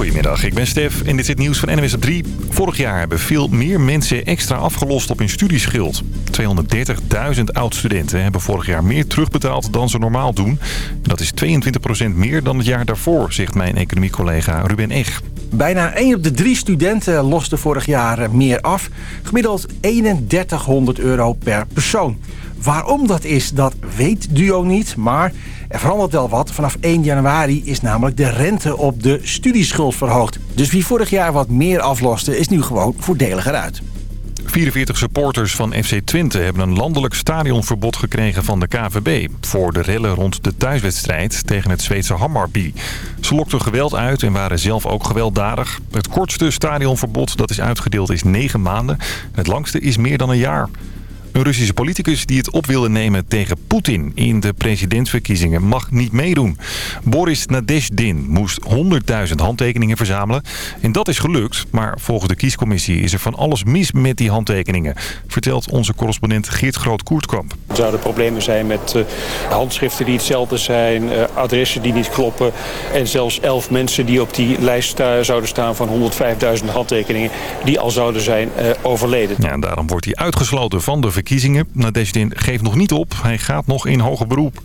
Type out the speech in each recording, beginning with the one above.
Goedemiddag, ik ben Stef en dit is het nieuws van NWS 3. Vorig jaar hebben veel meer mensen extra afgelost op hun studieschuld. 230.000 oud-studenten hebben vorig jaar meer terugbetaald dan ze normaal doen. Dat is 22% meer dan het jaar daarvoor, zegt mijn economiecollega Ruben Eg. Bijna 1 op de 3 studenten loste vorig jaar meer af. Gemiddeld 3100 euro per persoon. Waarom dat is, dat weet Duo niet, maar er verandert wel wat. Vanaf 1 januari is namelijk de rente op de studieschuld verhoogd. Dus wie vorig jaar wat meer afloste, is nu gewoon voordeliger uit. 44 supporters van FC Twente hebben een landelijk stadionverbod gekregen van de KVB... voor de rellen rond de thuiswedstrijd tegen het Zweedse Hammarby. Ze lokten geweld uit en waren zelf ook gewelddadig. Het kortste stadionverbod dat is uitgedeeld is 9 maanden. Het langste is meer dan een jaar. Een Russische politicus die het op wilde nemen tegen Poetin in de presidentsverkiezingen mag niet meedoen. Boris Nadezhdin moest 100.000 handtekeningen verzamelen. En dat is gelukt, maar volgens de kiescommissie is er van alles mis met die handtekeningen. Vertelt onze correspondent Geert Groot-Koertkamp. Er zouden problemen zijn met uh, handschriften die hetzelfde zijn, uh, adressen die niet kloppen. En zelfs elf mensen die op die lijst zouden staan van 105.000 handtekeningen die al zouden zijn overleden. Ja, en daarom wordt hij uitgesloten van de verkiezingen. Nadezhdin geeft nog niet op. Hij gaat nog in hoger beroep.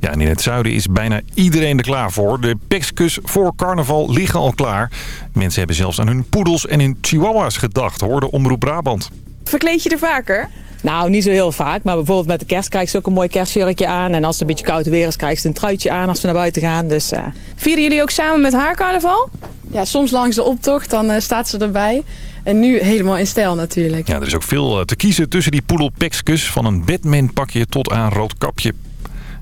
Ja, en in het zuiden is bijna iedereen er klaar voor. De pekskus voor carnaval liggen al klaar. Mensen hebben zelfs aan hun poedels en hun chihuahuas gedacht, hoorde Omroep Brabant. Verkleed je er vaker? Nou, niet zo heel vaak. Maar bijvoorbeeld met de kerst krijg ze ook een mooi kerstjurkje aan. En als het een beetje koud weer is, krijg ze een truitje aan als we naar buiten gaan. Dus, uh... Vieren jullie ook samen met haar carnaval? Ja, soms langs de optocht, dan uh, staat ze erbij. En nu helemaal in stijl natuurlijk. Ja, er is ook veel te kiezen tussen die poedelpekskus van een Batman pakje tot aan rood kapje.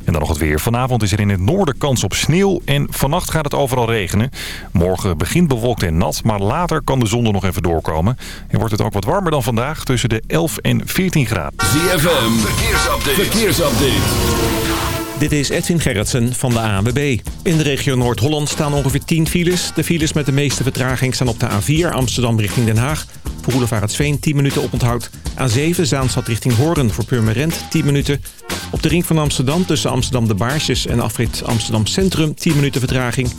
En dan nog het weer. Vanavond is er in het noorden kans op sneeuw en vannacht gaat het overal regenen. Morgen begint bewolkt en nat, maar later kan de zon er nog even doorkomen. En wordt het ook wat warmer dan vandaag tussen de 11 en 14 graden. ZFM, verkeersupdate. verkeersupdate. Dit is Edwin Gerritsen van de ANWB. In de regio Noord-Holland staan ongeveer 10 files. De files met de meeste vertraging staan op de A4 Amsterdam richting Den Haag. Voor Roelevaretsveen 10 minuten oponthoud. A7 Zaanstad richting Hoorn voor Purmerend 10 minuten. Op de ring van Amsterdam tussen Amsterdam de Baarsjes en afrit Amsterdam Centrum 10 minuten vertraging.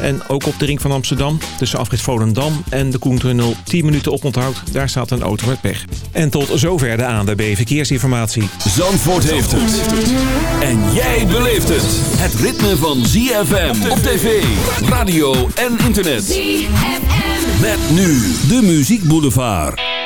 En ook op de ring van Amsterdam tussen afrit Volendam en de Koentunnel 10 minuten oponthoud. Daar staat een auto met pech. En tot zover de ANWB Verkeersinformatie. Zandvoort heeft het. En jij beleeft het. Het ritme van ZFM op tv, radio en internet. ZFM. Met nu de Muziek Boulevard.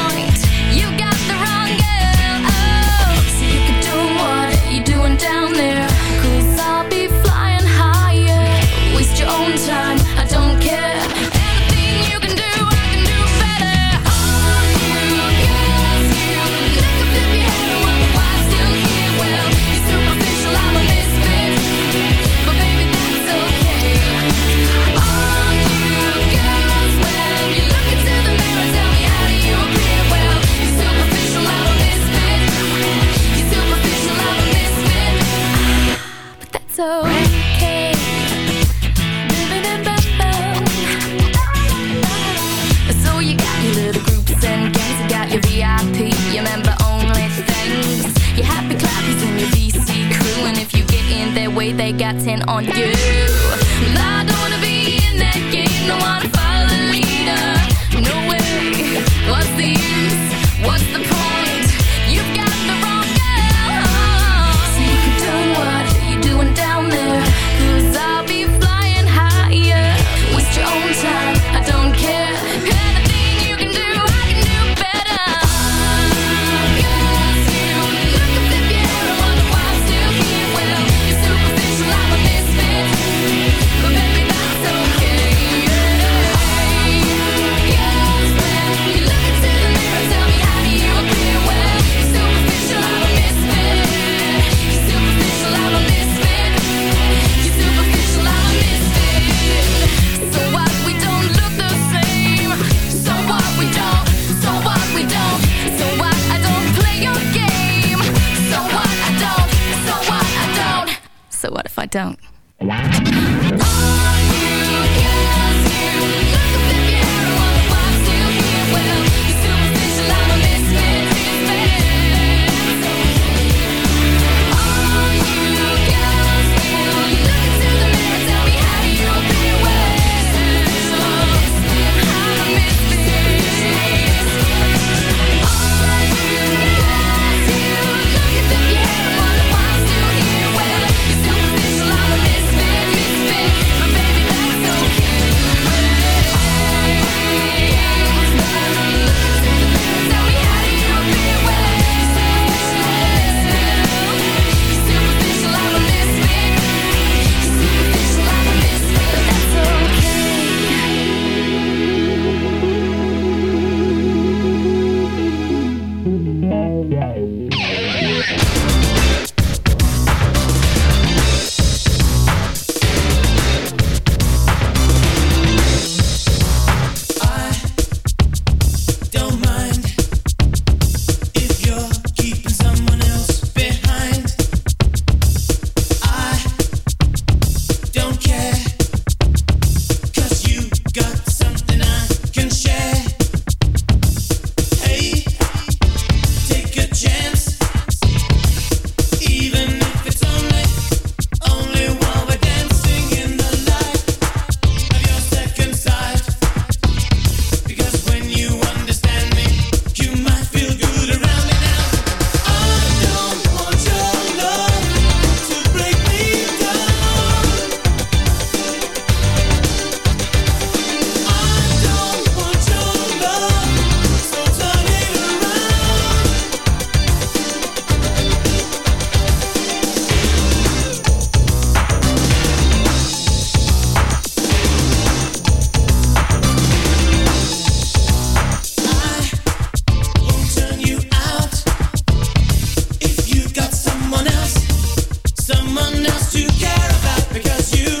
you.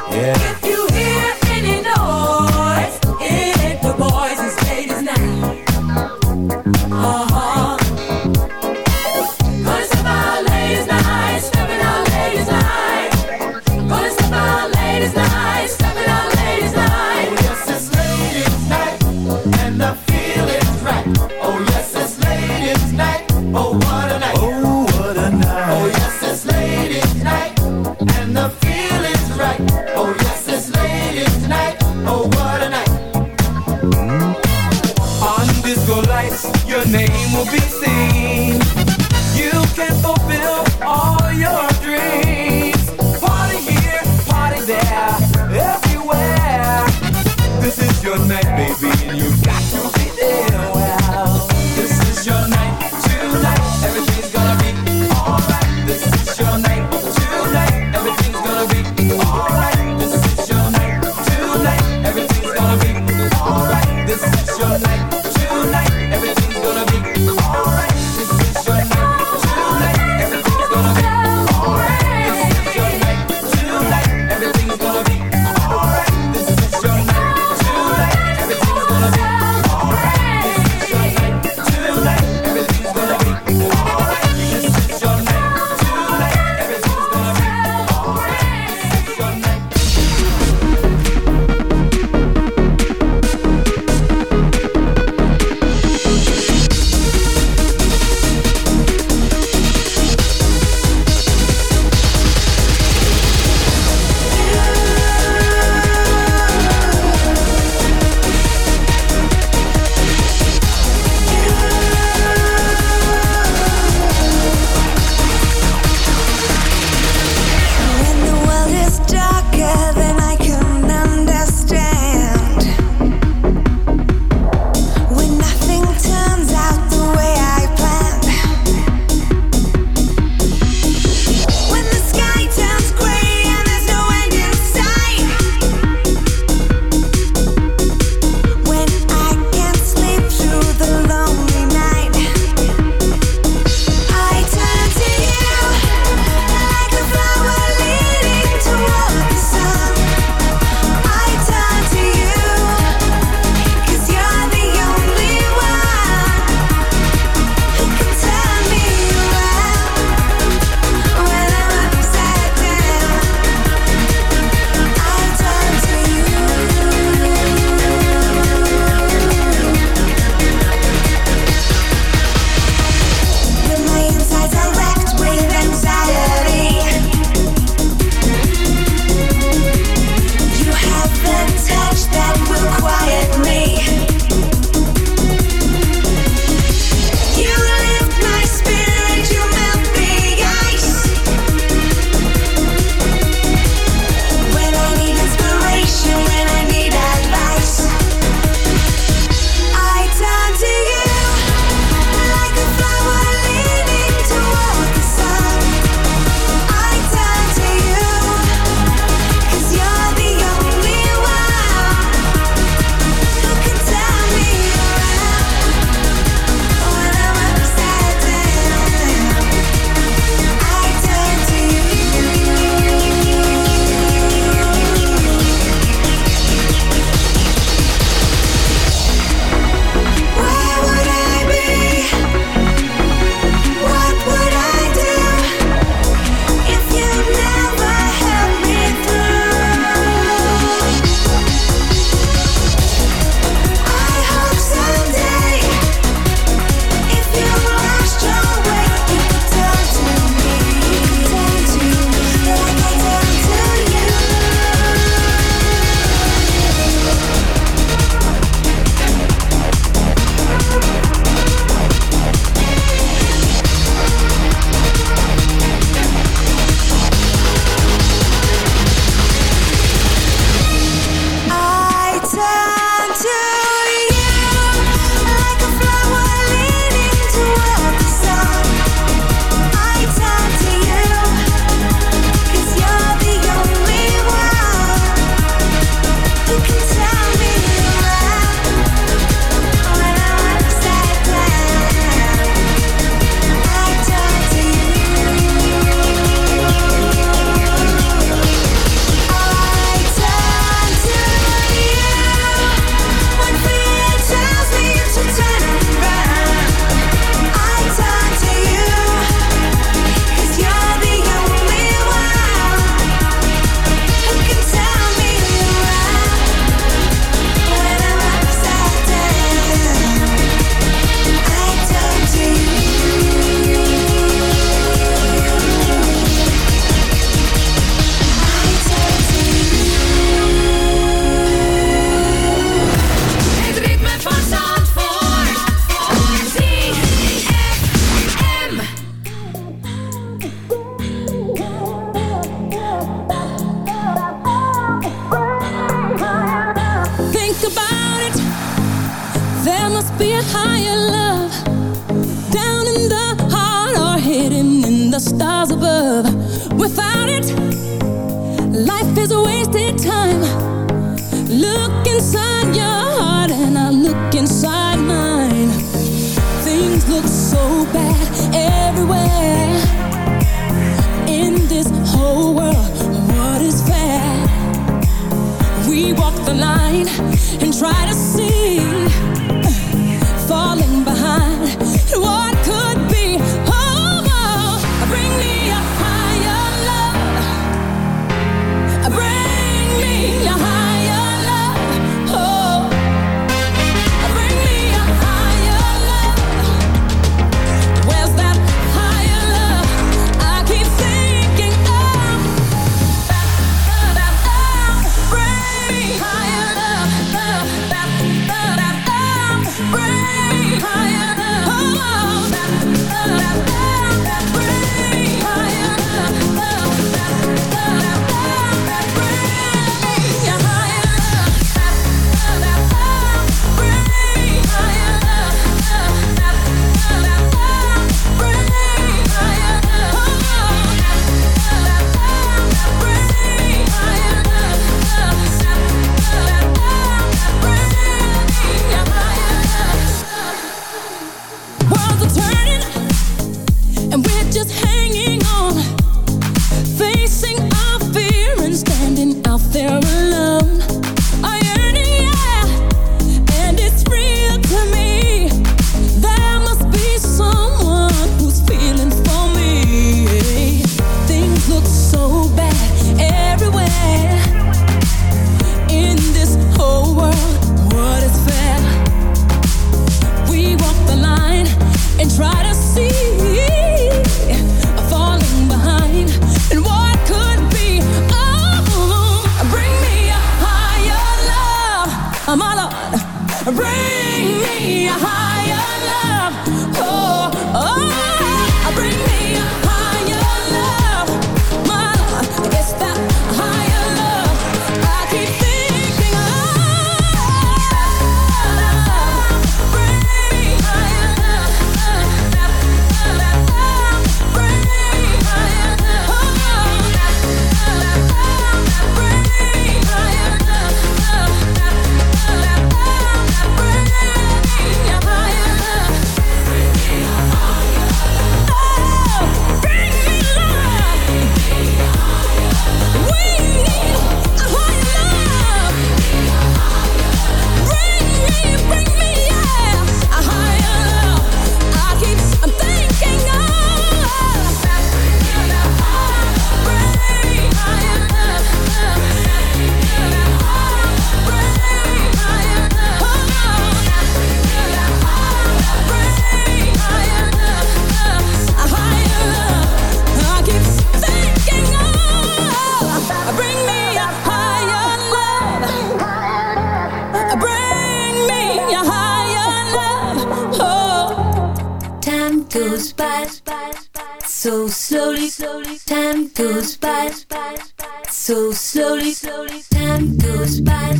So slowly. Slowly, time goes by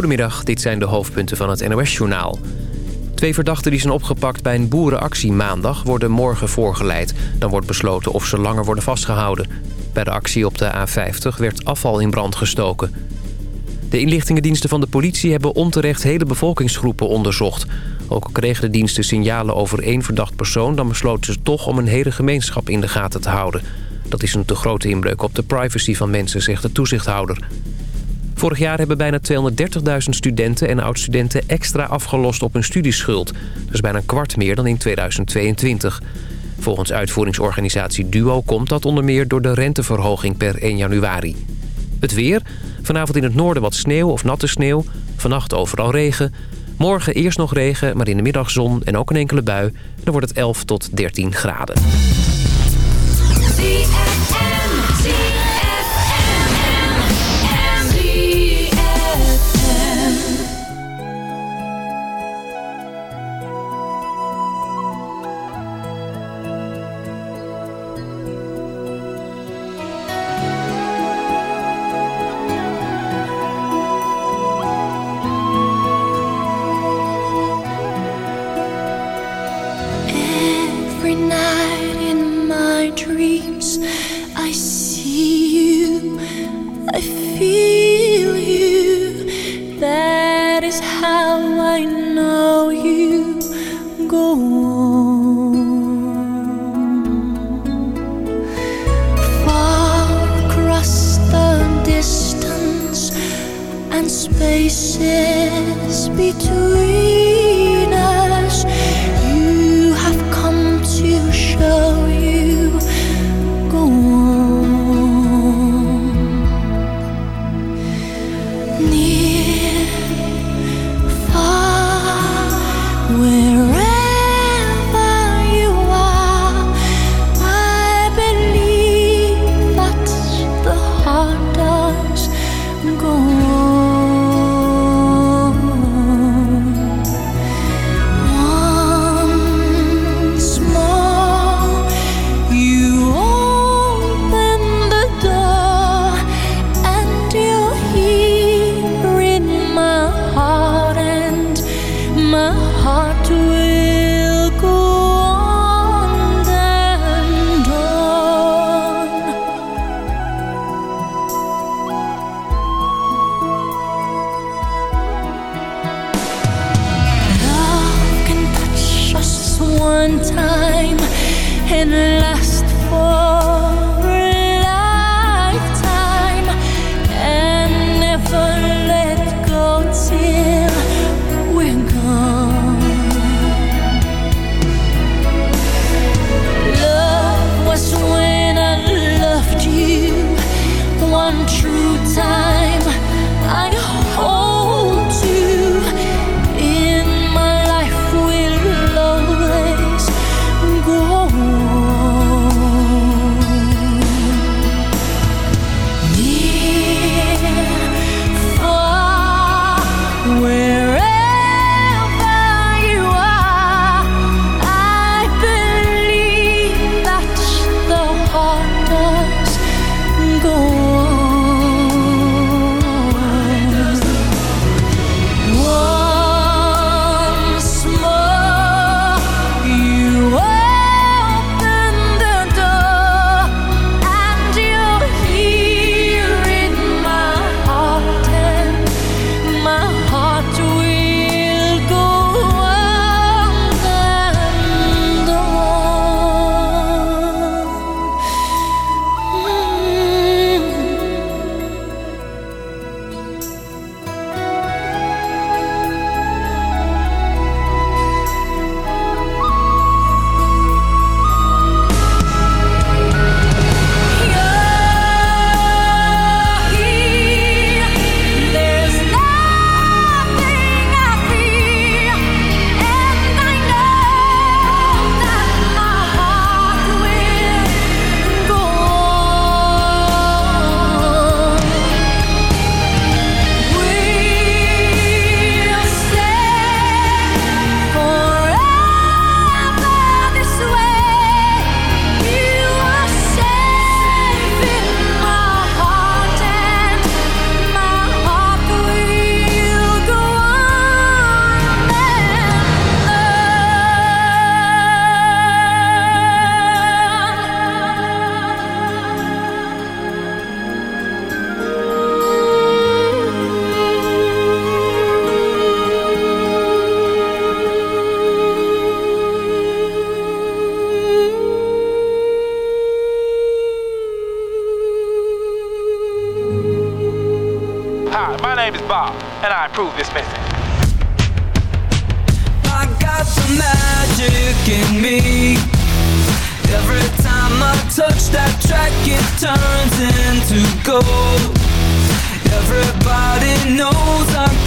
Goedemiddag, dit zijn de hoofdpunten van het NOS-journaal. Twee verdachten die zijn opgepakt bij een boerenactie maandag... worden morgen voorgeleid. Dan wordt besloten of ze langer worden vastgehouden. Bij de actie op de A50 werd afval in brand gestoken. De inlichtingendiensten van de politie hebben onterecht hele bevolkingsgroepen onderzocht. Ook kregen de diensten signalen over één verdacht persoon... dan besloten ze toch om een hele gemeenschap in de gaten te houden. Dat is een te grote inbreuk op de privacy van mensen, zegt de toezichthouder. Vorig jaar hebben bijna 230.000 studenten en oud-studenten extra afgelost op hun studieschuld. Dat is bijna een kwart meer dan in 2022. Volgens uitvoeringsorganisatie DUO komt dat onder meer door de renteverhoging per 1 januari. Het weer. Vanavond in het noorden wat sneeuw of natte sneeuw. Vannacht overal regen. Morgen eerst nog regen, maar in de middag zon en ook een enkele bui. Dan wordt het 11 tot 13 graden. where I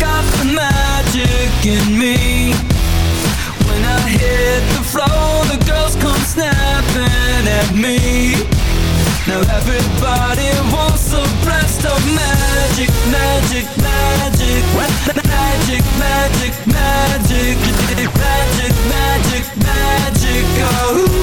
got the magic in me When I hit the floor, the girls come snapping at me Now everybody wants a blast of magic, magic, magic Magic, magic, magic Magic, magic, magic, oh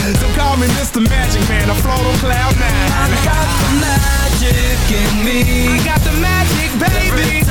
So call me Mr. Magic Man, I float on cloud nine. I got the magic in me. I got the magic, baby.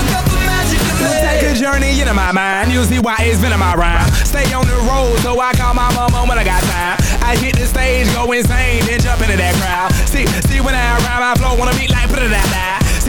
Take a journey into my mind. You'll see why it's been in my rhyme. Stay on the road, so I call my mama when I got time. I hit the stage, go insane, then jump into that crowd. See, see when I rhyme, I flow on a beat like put it out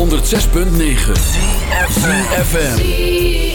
op 106.9 CFFM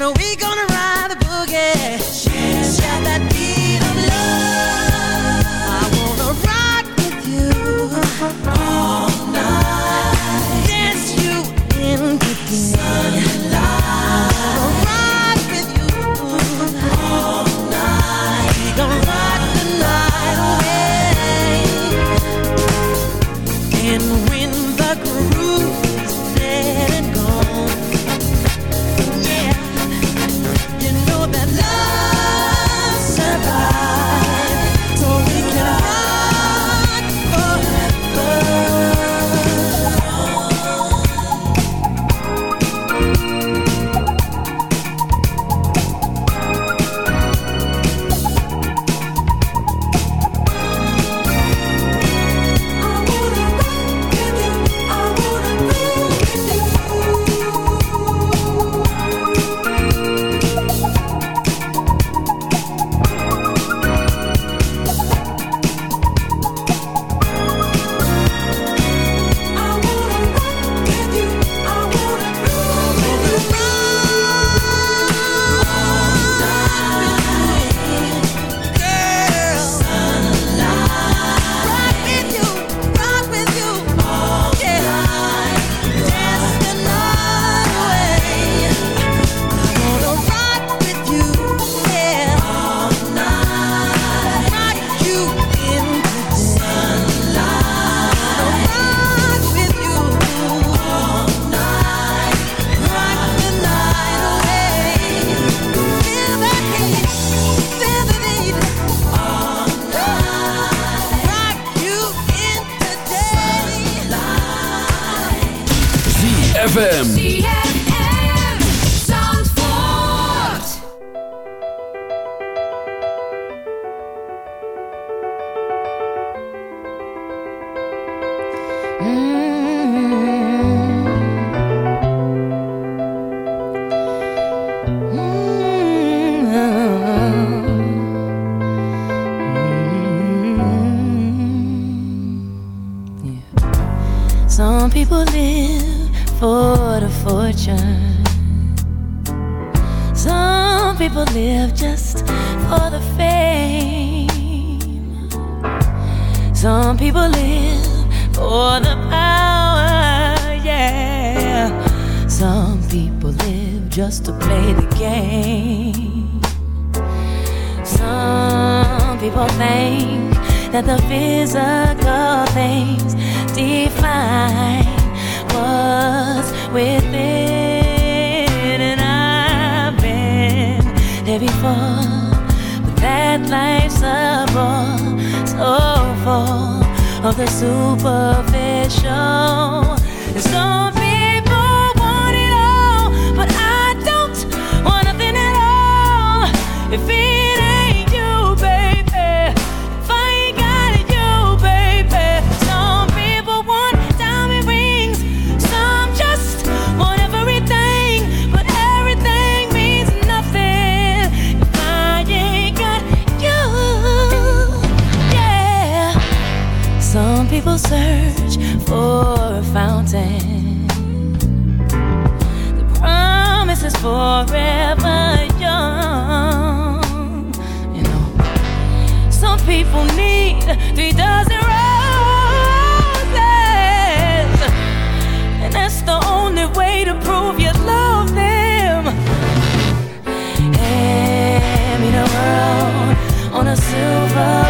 and we go ZFM. forever young. You know, some people need three dozen roses, and that's the only way to prove you love them. Hand me the world on a silver.